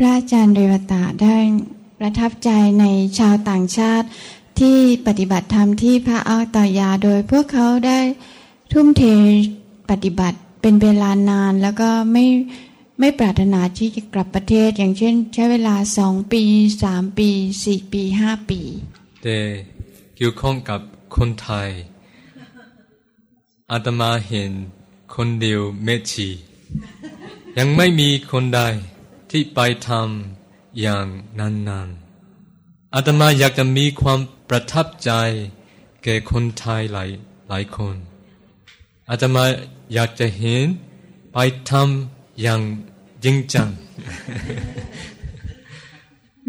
พระอาจารย์เรวตาได้ประทับใจในชาวต่างชาติที่ปฏิบัติธรรมที่พระอาตยา โดยพวกเขาได้ทุ่มเทปฏิบัติเป็นเวลานานแล้วก็ไม่ไม่ปรารถนาที่จะกลับประเทศ อย่างเช่น ใช้เวลาสองปีสามปีสี่ปีห้าปีแต่เกี่ยวข้องกับคนไทยอาตมาเห็นคนเดียวเมชียังไม่มีคนใด ที่ไปทำอย่างนั้นๆอาตมาอยากจะมีความประทับใจ แก่คนไทยหลายหลายคนอาตมาอยากจะเห็นไปทำอย่างจริงจัง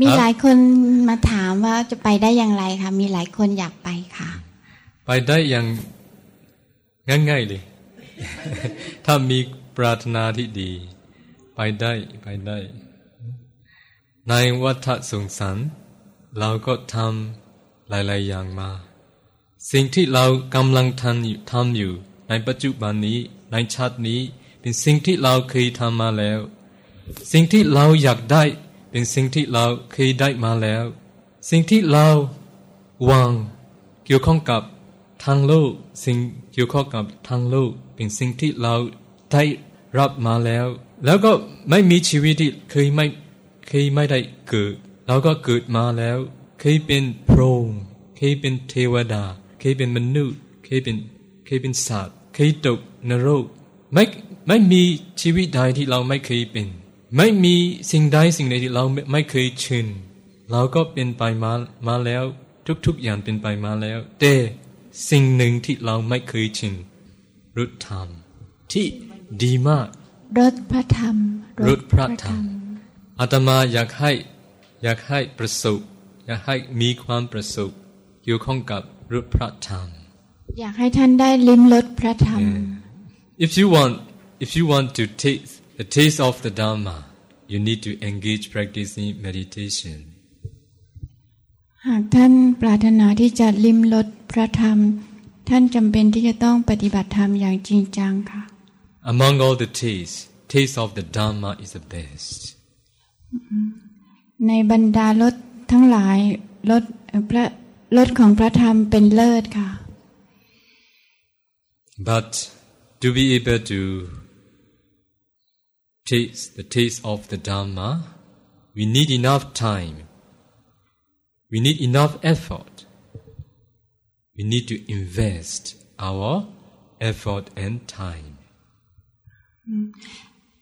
มีหลายคนมาถามว่าจะไปได้อย่างไรคะมีหลายคนอยากไปค่ะ ไปได้อย่างง่ายๆเลย ถ้ามีปรารถนาที่ดี ไปได้ไปได้ ในวัฏสงสารเราก็ทำหลาย ๆ อย่างมา สิ่งที่เรากำลังทำทำอยู่ ในปัจจุบันนี้ในชาตินี้ เป็นสิ่งที่เราเคยทำมาแล้ว สิ่งที่เราอยากได้ เป็นสิ่งที่เราเคยได้มาแล้ว สิ่งที่เราวางเกี่ยวข้องกับทางโลกสิ่งเกี่ยวข้องกับทางโลกเป็นสิ่งที่เราได้รับมาแล้ว แล้วก็ไม่มีชีวิตที่เคยไม่เคยไม่ได้เกิดเราก็เกิดมาแล้ว เคยเป็นพรหมเคยเป็นเทวดา เคยเป็นมนุษย์ เคยเป็นเคยเป็นสัตว์เคยตกนรกไม่ไม่มีชีวิตใดที่เราไม่เคยเป็น ไม่มีสิ่งใดสิ่งใดที่เราไม่เคยชินเราก็เป็นไปมามาแล้ว ทุกๆอย่างเป็นไปมาแล้ว แต่สิ่งหนึ่งที่เราไม่เคยชินรถธรรมที่ดีมาก รถพระธรรมรถพระธรรมอาตมาอยากให้อยากให้ประสบอยากให้มีความประสบเกี่ยวข้องกับรถพระธรรม อยากให้ท่านได้ลิ้มรสพระธรรม If you want if you want to taste the taste of the Dharma you need to engage practicing meditation หากท่านปรารถนาที่จะลิ้มรสพระธรรม ท่านจำเป็นที่จะต้องปฏิบัติธรรมอย่างจริงจังค่ะ Among all the tastes taste of the Dharma is the best ในบรรดารสทั้งหลายรสพระรสของพระธรรมเป็นเลิศค่ะ But to be able to taste the taste of the Dharma, we need enough time. We need enough effort. We need to invest our effort and time.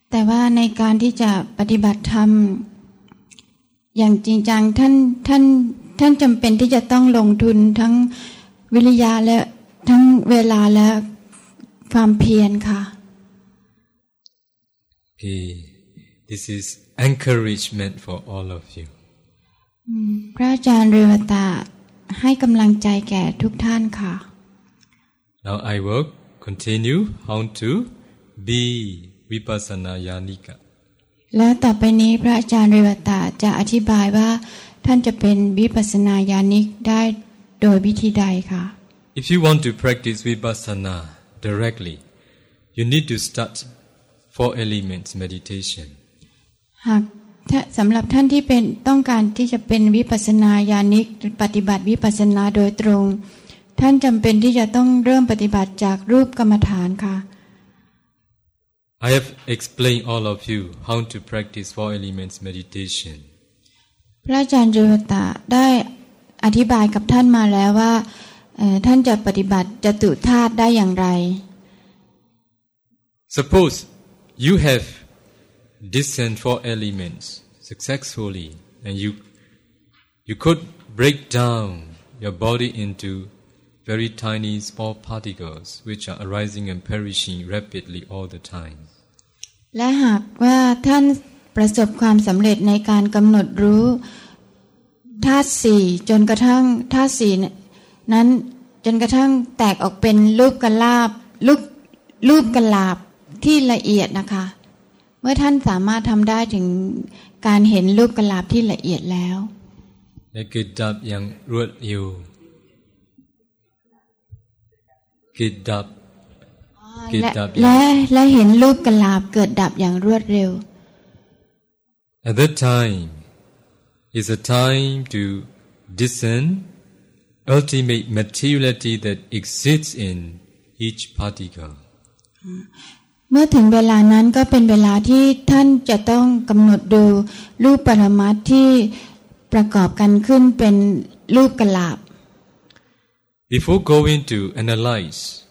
แต่ว่าในการที่จะปฏิบัติธรรม อย่างจริงจังท่านท่านท่านจำเป็นที่จะต้องลงทุนทั้งวิริยะและทั้งเวลาและความเพียรค่ะ Okay. This is encouragement for all of you. พระอาจารย์เรวตาให้กำลังใจแก่ทุกท่านค่ะ Now I will continue how to be vipassana yanika. และต่อไปนี้พระอาจารย์เรวตาจะอธิบายว่า ท่านจะเป็นวิปัสสนาญาณิกได้โดยวิธีใดค่ะ If you want to practice vipassana directly, you need to start four elements meditation. หากถ้าสำหรับท่านที่เป็นต้องการที่จะเป็นวิปัสสนาญาณิกปฏิบัติวิปัสสนาโดยตรง ท่านจำเป็นที่จะต้องเริ่มปฏิบัติจากรูปกรรมฐานค่ะ I have explained all of you how to practice four elements meditation. พระอาจารย์เรวตาได้อธิบายกับท่านมาแล้วว่าเอ่อท่านจะปฏิบัติจตุธาตุได้อย่างไร Suppose you have discerned four elements successfully and you you could break down your body into very tiny small particles which are arising and perishing rapidly all the time. และหากว่าท่านประสบความสำเร็จในการกำหนดรู้ธาตุสี่จนกระทั่งธาตุสี่นั้นจนกระทั่งแตกออกเป็นรูปกลาบรูปรูปกลาบที่ละเอียดนะคะ เมื่อท่านสามารถทำได้ถึงการเห็นรูปกลาบที่ละเอียดแล้วและเกิดดับอย่างรวดเร็วเกิดดับเกิดและดับและและเห็นรูปกลาบเกิดดับอย่างรวดเร็ว At that time is a time to discern ultimate materiality that exists in each particle. เมื่อถึงเวลานั้นก็เป็นเวลาที่ท่านจะต้องกำหนดดูรูปปรมัตถ์ที่ประกอบกันขึ้นเป็นรูปกลาบ Before going to analyze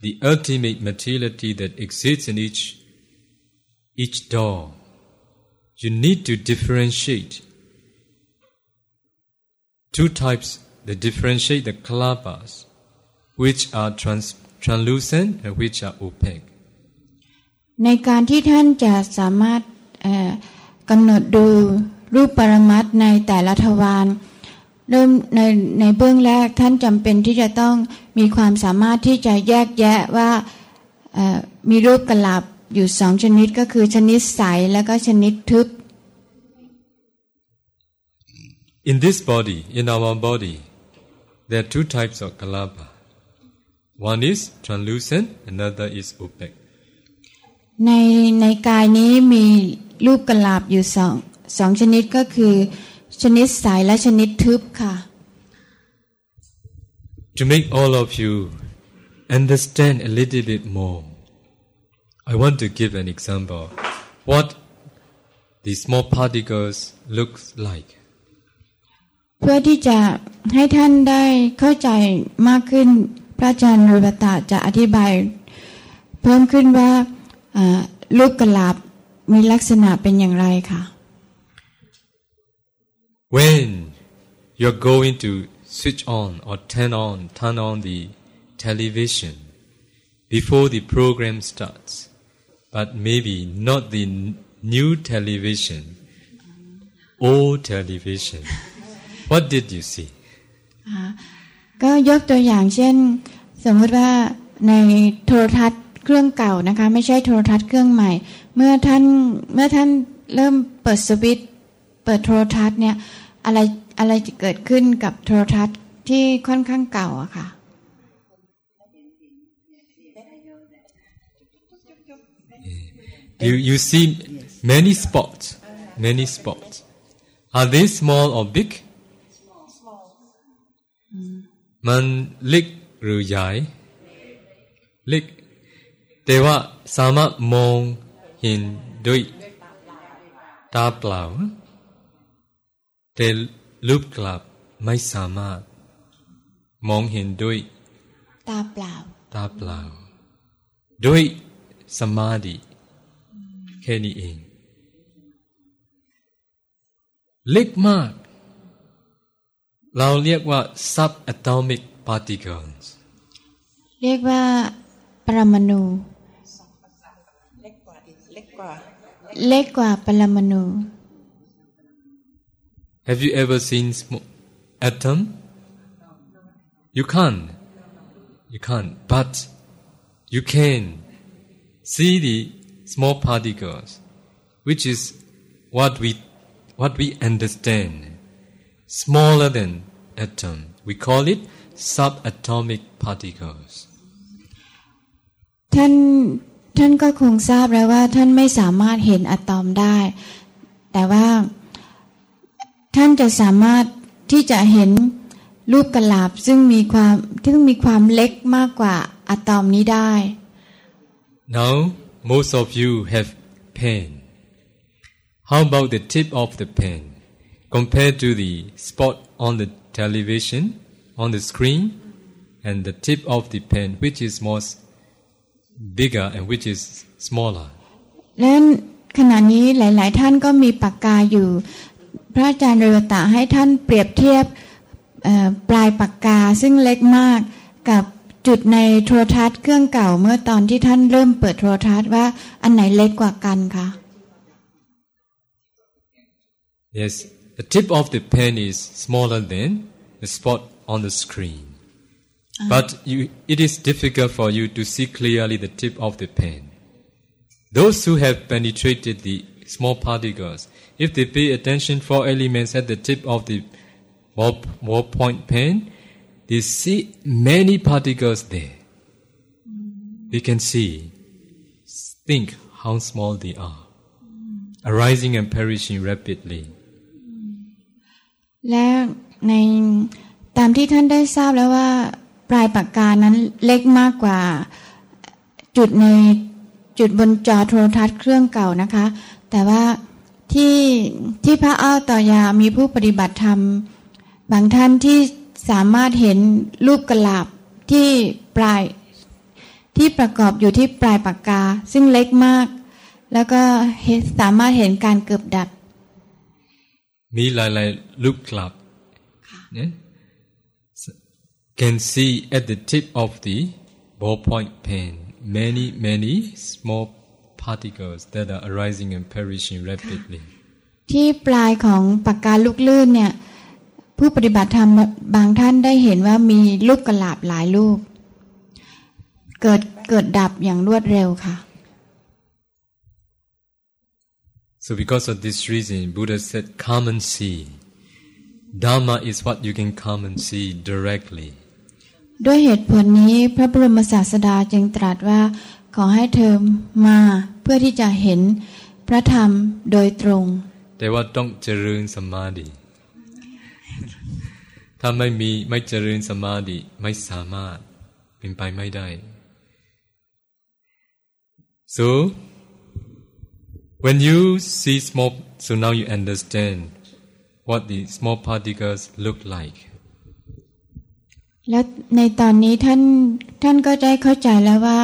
the ultimate materiality that exists in each each door, you need to differentiate two types that differentiate the kalabas, which are trans, translucent and which are opaque. ในการที่ท่านจะสามารถเอ่อกำหนดดูรูปปรมัตถ์ในแต่ละทวาร เริ่มในในเบื้องแรกท่านจำเป็นที่จะต้องมีความสามารถที่จะแยกแยะว่าเอ่อมีรูปกลาบอยู่สองชนิดก็คือชนิดใสและก็ชนิดทึบ In this body, in our body, there are two types of kalaba. One is translucent, another is opaque. ในในกายนี้มีรูปกลาบอยู่สองสองชนิดก็คือ ชนิดใสและชนิดทึบค่ะ To make all of you understand a little bit more, I want to give an example what the small particles looks like. เพื่อที่จะให้ท่านได้เข้าใจมากขึ้น พระอาจารย์รุบตะจะอธิบาย เพิ่มขึ้นว่าอ่าลูกกลาบมีลักษณะเป็นอย่างไรค่ะ When you're going to switch on or turn on, turn on the television before the program starts, but maybe not the new television, old television. What did you see? ก็ยกตัวอย่างเช่น สมมติว่าในโทรทัศน์เครื่องเก่านะคะ ไม่ใช่โทรทัศน์เครื่องใหม่ เมื่อท่านเมื่อท่านเริ่มเปิดสวิตช์เปิดโทรทัศน์เนี่ย อะไรอะไรจะเกิดขึ้นกับโทรทัศน์ที่ค่อนข้างเก่าอะค่ะ You, you see many spots, many spots. Are they small or big? มันเล็กหรือใหญ่เล็กแต่ว่าสามารถมองเห็นด้วยตาเปล่า แต่รูปกลับไม่สามารถ มองเห็นด้วย ตาเปล่า ตาเปล่า ด้วยสมาธิแค่นี้เอง เล็กมาก เราเรียกว่า subatomic particles เรียกว่า ปรมาณูเล็กกว่าอีกเล็กกว่าเล็กกว่าปรมาณู Have you ever seen sm- atom? You can't. You can't. But you can see the small particles, which is what we what we understand. Smaller than atom. We call it subatomic particles. ท่านท่านก็คงทราบแล้วว่าท่านไม่สามารถเห็นอะตอมได้ แต่ว่า ท่านจะสามารถที่จะเห็นรูปกลาบซึ่งมีความซึ่งมีความเล็กมากกว่าอะตอมนี้ได้ Now, most of you have pen. How about the tip of the pen compared to the spot on the television, on the screen, and the tip of the pen, which is more s- bigger and which is smaller? และขณะนี้หลาย ๆ ท่านก็มีปากกาอยู่ พระอาจารย์เรวตะให้ท่านเปรียบเทียบเอ่อปลายปากกาซึ่งเล็กมากกับจุดในโทรทัศน์เครื่องเก่าเมื่อตอนที่ท่านเริ่มเปิดโทรทัศน์ว่าอันไหนเล็กกว่ากันคะ Yes, the tip of the pen is smaller than the spot on the screen. But you, it is difficult for you to see clearly the tip of the pen. Those who have penetrated the small particles, if they pay attention four elements at the tip of the ball, ballpoint pen, they see many particles there. They can see, think how small they are. arising and perishing rapidly. และในตามที่ท่านได้ทราบแล้วว่าปลายปากกานั้นเล็กมากกว่าจุดในจุดบนจอโทรทัศน์เครื่องเก่านะคะ แต่ว่า ที่ที่พระอ้อต่อยามีผู้ปฏิบัติธรรม บางท่านที่สามารถเห็นรูปกระลาบที่ปลายที่ประกอบอยู่ที่ปลายปากกา ซึ่งเล็กมาก แล้วก็เห็นสามารถเห็นการเกือบดับ มีหลายๆลูกกลับเนี่ย can see at the tip of the ballpoint pen many many small particles that are arising and perishing rapidly ที่ปลายของปากกาลูกลื่นเนี่ย ผู้ปฏิบัติธรรมบางท่านได้เห็นว่ามีลูกกระลาบหลายลูก เกิดเกิดดับอย่างรวดเร็วค่ะ So because of this reason, Buddha said, come and see. Dharma is what you can come and see directly. ด้วยเหตุผลนี้พระบรมศาสดาจึงตรัสว่า ขอให้เธอมาเพื่อที่จะเห็นพระธรรมโดยตรง แต่ว่าต้องเจริญสมาธิถ้าไม่มีไม่เจริญสมาธิไม่สามารถเป็นไปไม่ได้ so when you see small so now you understand what the small particles look like แล้วในตอนนี้ท่านท่านก็ได้เข้าใจแล้วว่า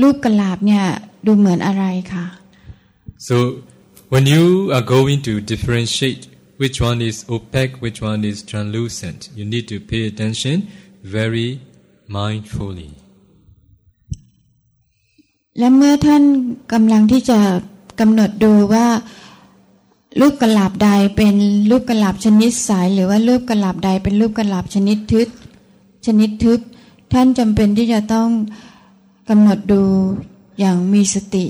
รูปกระลาบเนี่ยดูเหมือนอะไรค่ะ so when you are going to differentiate which one is opaque which one is translucent you need to pay attention very mindfully และเมื่อท่านกำลังที่จะกำหนดดูว่ารูปกระลาบใดเป็นรูปกระลาบชนิดสาย หรือว่ารูปกระลาบใดเป็นรูปกระลาบชนิดทึบชนิดทึบ ท่านจำเป็นที่จะต้อง กำหนดดูอย่างมีสติ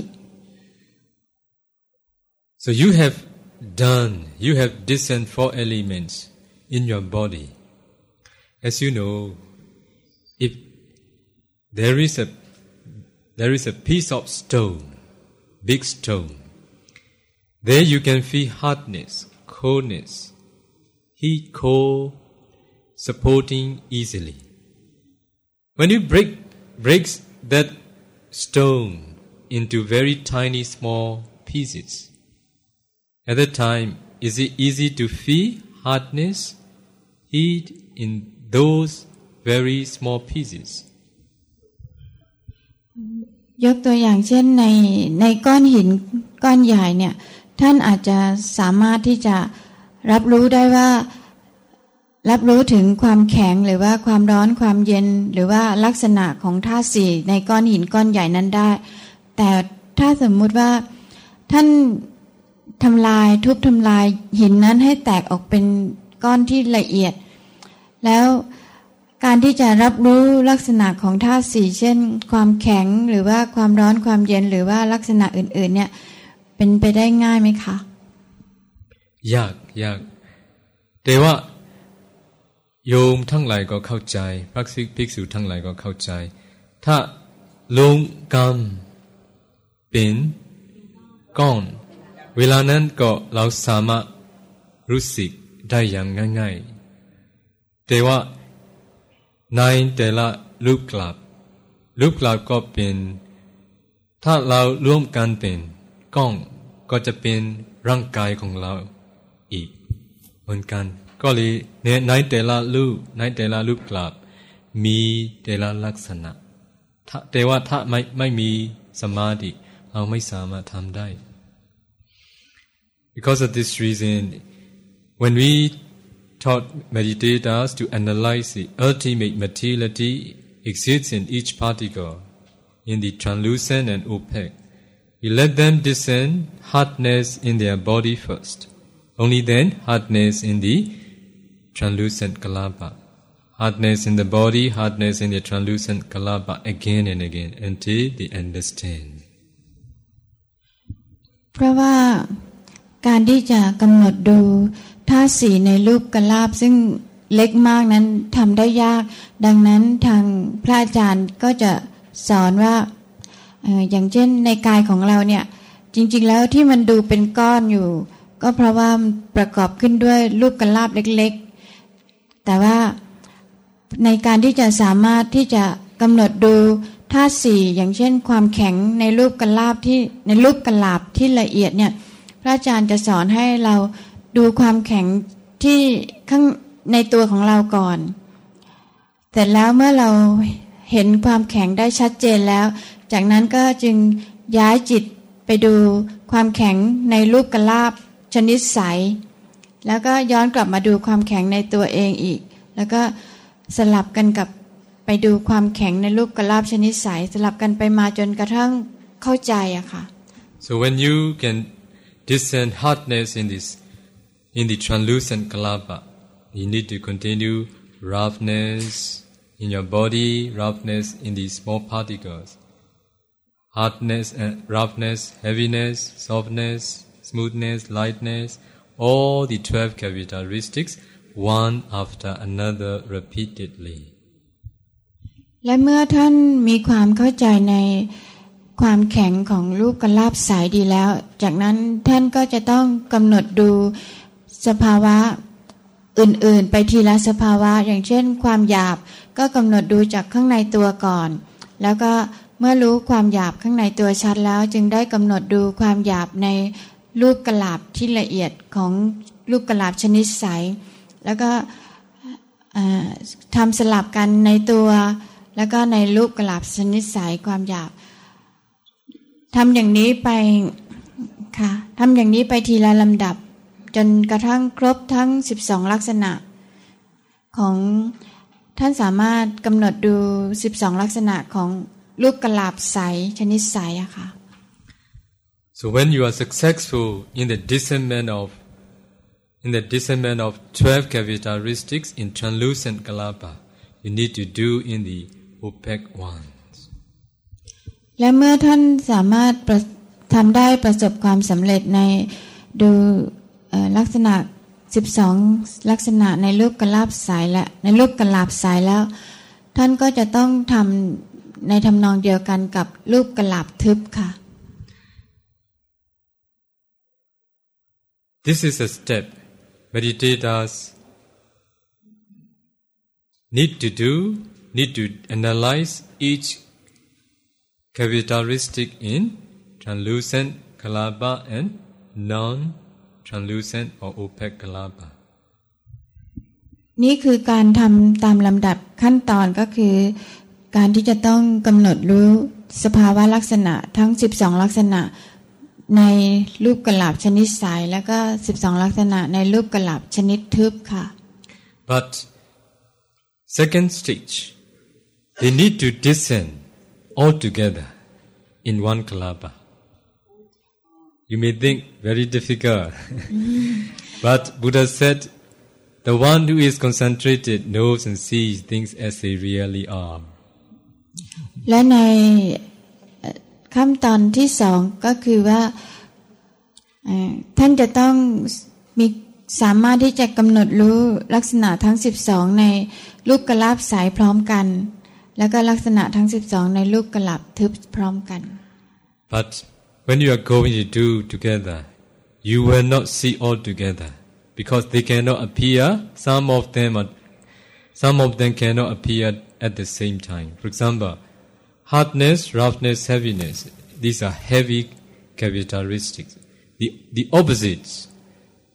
So you have done, you have discerned four elements in your body. As you know, if there is a there is a piece of stone, big stone, there you can feel hardness, coldness, heat, cold, supporting easily. When you break breaks that stone into very tiny small pieces, at that time, is it easy to feel hardness, heat in those very small pieces? ยกตัวอย่างเช่นในในก้อนหินก้อนใหญ่เนี่ยท่านอาจจะสามารถที่จะรับรู้ได้ว่า รับรู้ถึงความแข็งหรือว่าความร้อนความเย็น หรือว่าลักษณะของธาตุสี่ในก้อนหินก้อนใหญ่นั้นได้ แต่ถ้าสมมุติว่าท่านทำลายทุบทำลายหินนั้นให้แตกออกเป็นก้อนที่ละเอียด แล้วการที่จะรับรู้ลักษณะของธาตุสี่เช่น ความแข็งหรือว่าความร้อนความเย็นหรือว่าลักษณะอื่น ๆ เนี่ย เป็นไปได้ง่ายไหมคะ ยากยากแต่ว่า โยมทั้งหลายก็เข้าใจพระภิกษุทั้งหลายก็เข้าใจ ถ้าลงกรรมเป็นก้อน เวลานั้นก็เราสามารถรู้สึกได้อย่างง่ายๆ แต่ว่าในแต่ละรูปกลับรูปกลับก็เป็น ถ้าเราร่วมกันเป็นก้องก็จะเป็นร่างกายของเราอีกเหมือนกัน ก็เลยในในแต่ละรูปในแต่ละรูปกลับมีแต่ละลักษณะแต่ว่าถ้าไม่ไม่มีสมาธิเราไม่สามารถทำได้ because of this reason when we taught meditators to analyze the ultimate materiality exists in each particle, in the translucent and opaque. We let them discern hardness in their body first. Only then hardness in the translucent kalapa. Hardness in the body, hardness in the translucent kalapa again and again until they understand. เพราะว่าการที่จะกำหนดดูธาตุสีในรูปกรลาบซึ่งเล็กมากนั้นทำได้ยาก ดังนั้นทางพระอาจารย์ก็จะสอนว่าอย่างเช่นในกายของเราเนี่ยจริง ๆ แล้วที่มันดูเป็นก้อนอยู่ ก็เพราะว่ามันประกอบขึ้นด้วยรูปกระลาบเล็ก แต่ว่าในการที่จะสามารถที่จะกำหนดดูธาตุสี่อย่างเช่น ความแข็งในรูปกระลาบที่ในรูปกระลาบที่ละเอียดเนี่ยพระอาจารย์จะสอนให้เราดูความแข็งที่ข้างในตัวของเราก่อนแต่แล้วเมื่อเราเห็นความแข็งได้ชัดเจนแล้ว จากนั้นก็จึงย้ายจิตไปดูความแข็งในรูปกระลาบชนิดใส แล้วก็ย้อนกลับมาดูความแข็งในตัวเองอีก แล้วก็สลับกันกับไปดูความแข็งในรูปกระลาบชนิดใสสลับกันไปมาจนกระทั่งเข้าใจอะค่ะ So when you can discern hardness in this, in the translucent kalapa, you need to continue roughness in your body, roughness in the small particles. Hardness and roughness, heaviness, softness, smoothness, lightness, all the 12 characteristics, one after another repeatedly. และเมื่อท่านมีความเข้าใจในความแข็งของลูกกระลาบสายดีแล้ว จากนั้นท่านก็จะต้องกำหนดดูสภาวะอื่นๆ ไปทีละสภาวะ อย่างเช่น ความหยาบก็กำหนดดูจากข้างในตัวก่อน แล้วก็เมื่อรู้ความหยาบข้างในตัวชัดแล้ว จึงได้กำหนดดูความหยาบใน ลูกกระลาบที่ละเอียดของลูกกระลาบชนิดใส แล้วก็อ่าทำสลับกันในตัว แล้วก็ในลูกกระลาบชนิดใสความหยาบทำอย่างนี้ไปค่ะทำอย่างนี้ไปทีละลำดับ จนกระทั่งครบทั้ง 12 ลักษณะ ของท่านสามารถกำหนดดู 12 ลักษณะของลูกกระลาบใสชนิดใสอะค่ะ So when you are successful in the discernment of in the discernment of 12 characteristics in translucent kalapa, you need to do in the opaque ones. และเมื่อท่านสามารถทำได้ประสบความสำเร็จในดูลักษณะ 12 ลักษณะในรูปกระลาบสายและในรูปกระลาบสายแล้ว ท่านก็จะต้องทำในทำนองเดียวกันกับรูปกระลาบทึบค่ะ This is a step meditators need to do, need to analyze each characteristic in translucent kalapa and non-translucent or opaque kalapa. นี่คือการทำตามลำดับขั้นตอนก็คือ การที่จะต้องกำหนดรู้สภาวะลักษณะทั้ง 12 ลักษณะ ในรูปกระลาบชนิดสายแล้วก็ 12 ลักษณะในรูปกระลาบชนิดทึบค่ะ But second stage, they need to discern all together in one kalapa. You may think very difficult, but Buddha said, the one who is concentrated knows and sees things as they really are. และในเอ่อ ขั้นตอนที่สองก็คือว่าท่านจะต้องมีสามารถที่จะกำหนดรู้ลักษณะทั้ง 12 ในรูปกระลาบสายพร้อมกัน แล้วก็ลักษณะทั้ง 12 ในรูปกระลาบทึบพร้อมกัน But when you are going to do together, you will not see all together because they cannot appear. Some of them are, some of them cannot appear at the same time. For example, hardness, roughness, heaviness. These are heavy characteristics. The the opposites,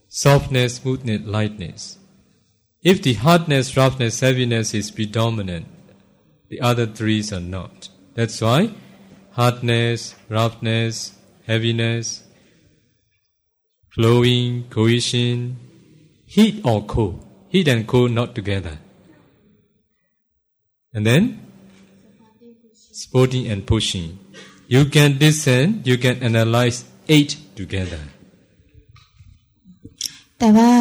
softness, smoothness, lightness. If the hardness, roughness, heaviness is predominant, the other three are not. That's why hardness, roughness, heaviness, flowing, cohesion, heat or cold. Heat and cold not together. And then sporting and pushing. You can discern, you can analyze eight together. แต่ว่า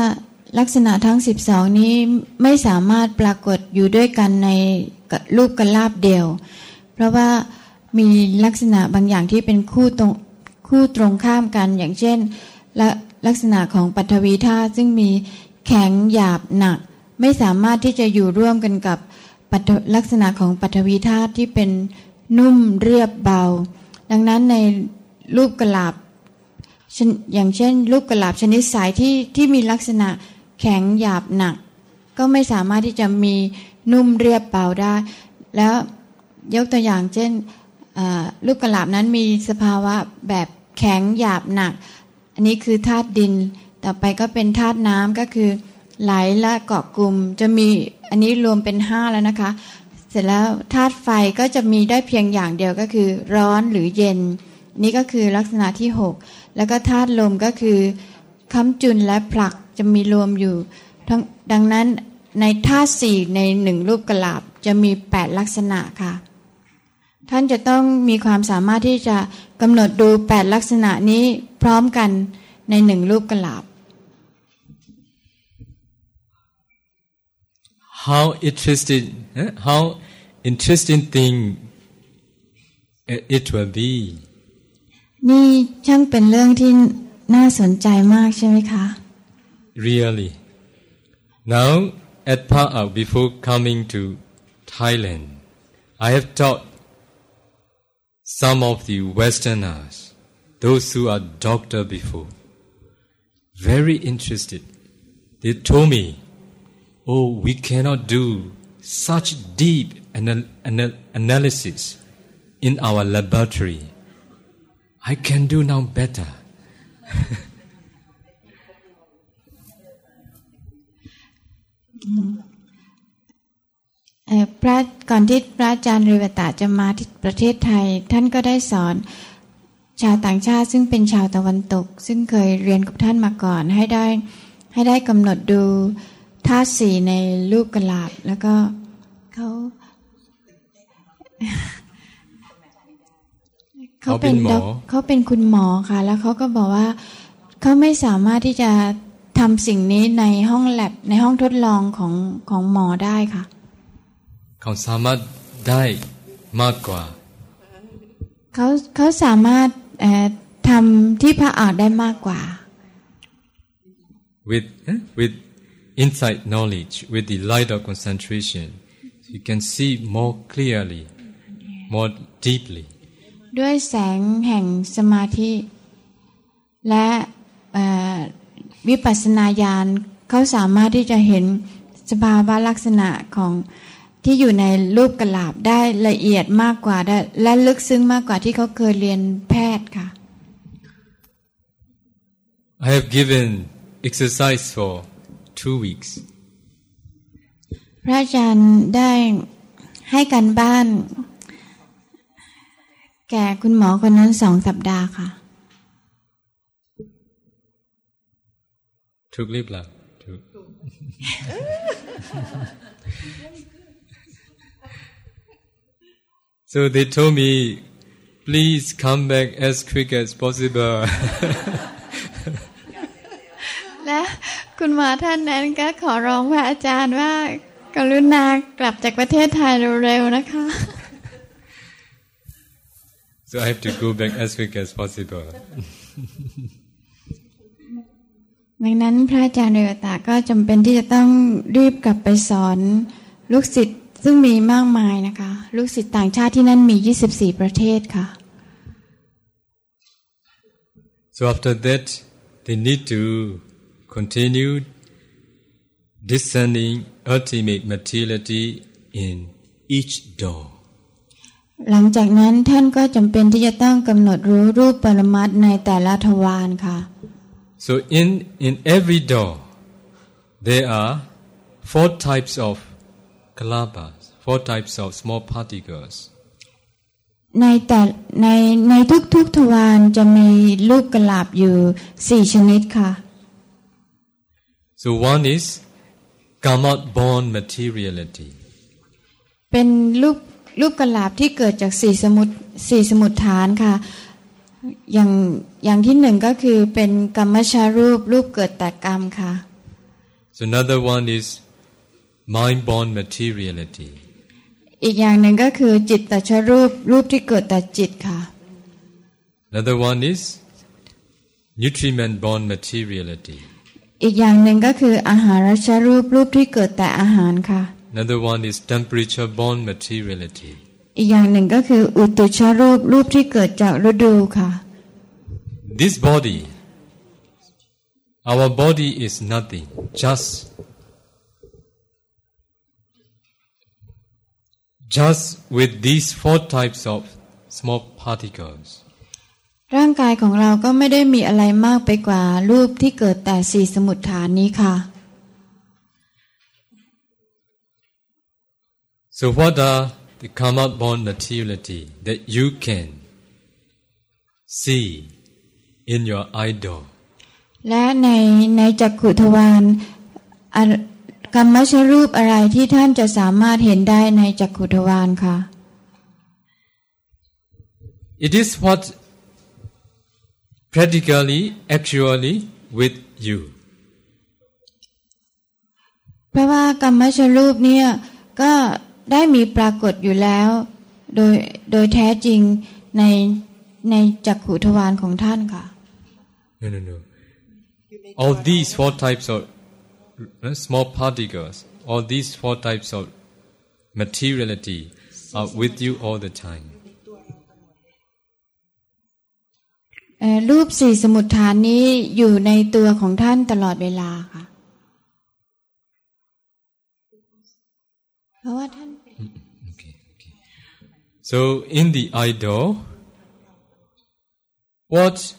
ลักษณะทั้ง 12 นี้ไม่สามารถปรากฏอยู่ด้วยกันในรูปกระลาบเดียว เพราะว่ามีลักษณะบางอย่างที่เป็นคู่ตรงคู่ตรงข้ามกันอย่างเช่นละลักษณะของปัทวีธาตุซึ่งมีแข็งหยาบหนัก ไม่สามารถที่จะอยู่ร่วมกันกับลักษณะของปัทวีธาตุที่เป็น นุ่มเรียบเบา ดังนั้นในรูปกระลาบชนอย่างเช่นลูกกระลาบชนิดสายที่ที่มีลักษณะแข็งหยาบหนัก ก็ไม่สามารถที่จะมีนุ่มเรียบเบาได้ แล้วยกตัวอย่างเช่นเอ่อลูกกระลาบนั้นมีสภาวะแบบแข็งหยาบหนัก อันนี้คือธาตุดิน ต่อไปก็เป็นธาตุน้ำก็คือไหลและเกาะกลุ่มจะมีอันนี้รวมเป็นห้าแล้วนะคะ ร็จแล้วธาตุไฟก็จะมีได้เพียงอย่างเดียวก็คือ ร้อนหรือเย็น นี่ก็คือลักษณะที่หกแล้วก็ธาตุลมก็คือค้ำจุนและผลักจะมีรวมอยู่ทั้งดังนั้นในธาตุสี่ในหนึ่งรูปกระลาบจะมีแปดลักษณะค่ะ ท่านจะต้องมีความสามารถที่จะกำหนดดูแปดลักษณะนี้พร้อมกันในหนึ่งรูปกระลาบ how interesting eh, how interesting thing it it will be นี่ช่างเป็นเรื่องที่น่าสนใจมากใช่ไหมคะ really now at Pa'au before coming to Thailand I have taught some of the westerners those who are doctor before very interested they told me oh we cannot do such deep anal- anal- analysis in our laboratory I can do now better พระก่อนที่พระอาจารย์เรวตะจะมาที่ประเทศไทย ท่านก็ได้สอนชาวต่างชาติซึ่งเป็นชาวตะวันตก ซึ่งเคยเรียนกับท่านมาก่อนให้ได้ให้ได้กำหนดดู ธาตุสีในลูกกระลาบ แล้วก็เขาเขาเป็นเขาเป็นหมอด็อกเขาเป็นคุณหมอค่ะ แล้วเขาก็บอกว่าเขาไม่สามารถที่จะทำสิ่งนี้ในห้องแลบในห้องทดลองของของหมอได้ค่ะ เขาสามารถได้มากกว่า เขาเขาสามารถเอ่อทำที่พระอาจได้มากกว่า with eh, with insight knowledge with the light of concentration you can see more clearly more deeply ด้วยแสงแห่งสมาธิ และเอ่อวิปัสสนาญาณเขาสามารถที่จะเห็นสภาวะลักษณะของที่อยู่ในรูปกระลาบได้ละเอียดมากกว่าได้และลึกซึ้งมากกว่าที่เขาเคยเรียนแพทย์ค่ะ I have given exercise for two weeks พระอาจารย์ได้ให้การบ้าน แก่คุณหมอคนนั้นสองสัปดาห์ค่ะ ถูกหรือเปล่าถูก so they told me please come back as quick as possible และคุณหมอท่านนั้นก็ขอร้องพระอาจารย์ว่ากรุณากลับจากประเทศไทยเร็วๆนะคะ so I have to go back as quick as possible ดังนั้นพระอาจารย์เรวตาก็จำเป็นที่จะต้องรีบกลับไปสอนลูกศิษย์ซึ่งมีมากมายนะคะ ลูกศิษย์ต่างชาติที่นั่นมี 24 ประเทศค่ะ So after that, they need to continue discerning ultimate materiality in each door. หลังจากนั้นท่านก็จำเป็นที่จะต้องกำหนดรู้รูปปรมัตถ์ในแต่ละทวารค่ะ So in, in every door, there are four types of kalabas, four types of small particles. ในแต่ในในทุกๆทวารจะมีลูกกระลาบอยู่สี่ชนิดค่ะ So one is kamat born materiality. เป็นลูกลูกกระลาบที่เกิดจากสี่สมุดสี่สมุดฐานค่ะ อย่างอย่างที่หนึ่งก็คือเป็นกรรมชารูปรูปเกิดแต่กรรมค่ะ So another one is mind born materiality. อีกอย่างหนึ่งก็คือจิตตชรูปรูปที่เกิดแต่จิตค่ะ Another one is nutriment born materiality. อีกอย่างหนึ่งก็คืออาหารชรูปรูปที่เกิดแต่อาหารค่ะ Another one is temperature born materiality. อีกอย่างหนึ่งก็คืออุตุชรูปรูปที่เกิดจากฤดูค่ะ This body our body is nothing, just just with these four types of small particles. ร่างกายของเราก็ไม่ได้มีอะไรมากไปกว่า รูปที่เกิดแต่สี่สมุดฐานนี้ค่ะ So what are the karma born materiality that you can see in your idol? และในในจักขุทวารอะกรรมชรูปอะไรที่ท่านจะสามารถเห็นได้ในจักขุทวารค่ะ It is what practically, actually with you. เพราะว่ากรรมชรูปเนี่ยก็ได้มีปรากฏอยู่แล้ว โดยโดยแท้จริงในในจักขุทวารของท่านค่ะ No, no, no. All these four types of uh, small particles, all these four types of materiality are with you all the time. เอ่อ รูปสี่สมุดฐานนี้อยู่ในตัวของท่านตลอดเวลาค่ะ เพราะว่าท่าน Okay, okay. So in the idol, what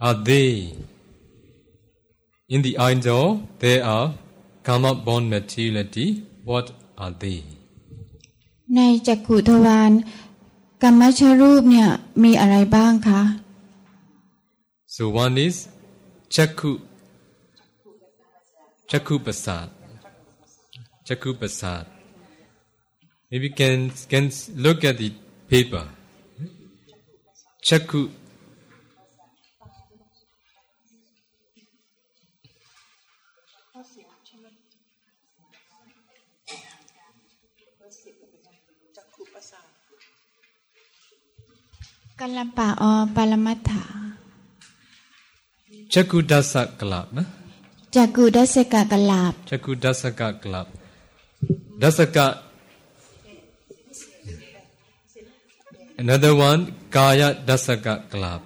are they? In the idol, there are karma born materiality. What are they? ในจักขุทวาร กรรมชรูปเนี่ยมีอะไรบ้างคะ So one is chakku, chakku pasad, chakku pasad. Maybe can can look at the paper. Chakku. Kalapa กัลปะออปรมัตถา Chakku dasa kalap. Nah? จักกุดั Kalapa or Palamatha. Kalap. Kalap. Kalap. Another one, Kaya Dasaka Kalap.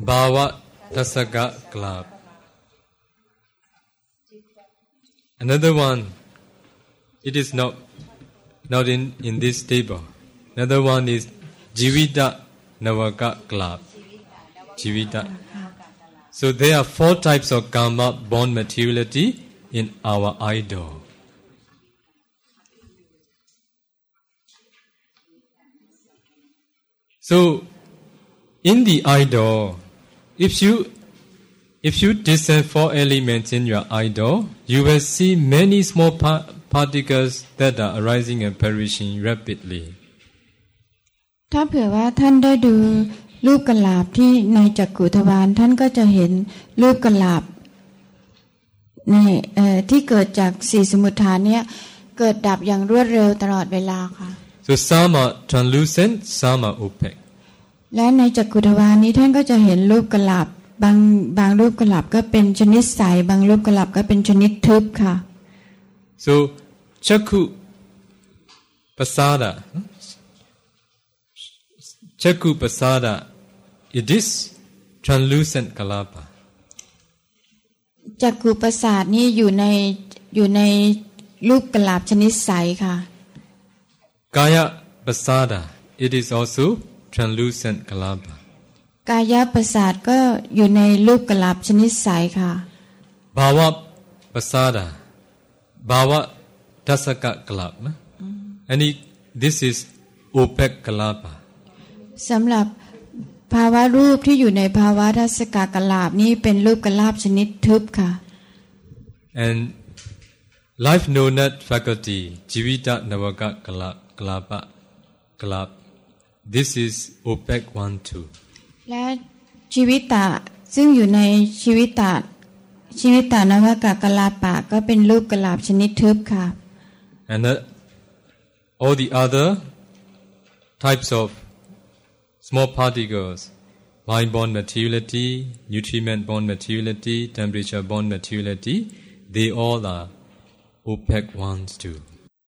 Bhava Dasaka Kalap. Another one, it is not not in, in this table. Another one is jivita navaka kalap. Jivita. So there are four types of karma born materiality in our idol. So in the idol, if you if you discern four elements in your idol, you will see many small par- particles that are arising and perishing rapidly. ถ้าเผื่อว่าท่านได้ดูรูปกลาบที่ในจักกุทวารท่านก็จะเห็นรูปกลาบในเอ่อที่เกิดจากสี่สมุทฐานเนี่ยเกิดดับอย่างรวดเร็วตลอดเวลาค่ะ So some are translucent, some are opaque. และในจักกุทวารนี้ท่านก็จะเห็นรูปกลาบบางบางรูปกลาบก็เป็นชนิดใสบางรูปกลาบก็เป็นชนิดทึบค่ะ So chakku pasada, chakku pasada, it is translucent kalapa. จักกุประสาทนี่อยู่ในอยู่ในรูปกลาบชนิดใสค่ะ Kaya pasada, it is also translucent kalapa. กายประสาทก็อยู่ในรูปกลาบชนิดใสค่ะ Bhava pasada, bhava dasaka kalapa. And it, this is opaque kalapa. สำหรับภาวะรูปที่อยู่ในภาวะทัศกากลาบนี้เป็นรูปกลาบชนิดทึบค่ะ And life knownet faculty, jivita navaka kalap, kalapa, kalap. This is opaque one too. และชีวิตตะซึ่งอยู่ในชีวิตตะชีวิตตานวากากลาปะก็เป็นรูปกลาบชนิดทึบค่ะ And uh, all the other types of small particles, mind born materiality, nutriment born materiality, temperature born materiality, they all are opaque ones too.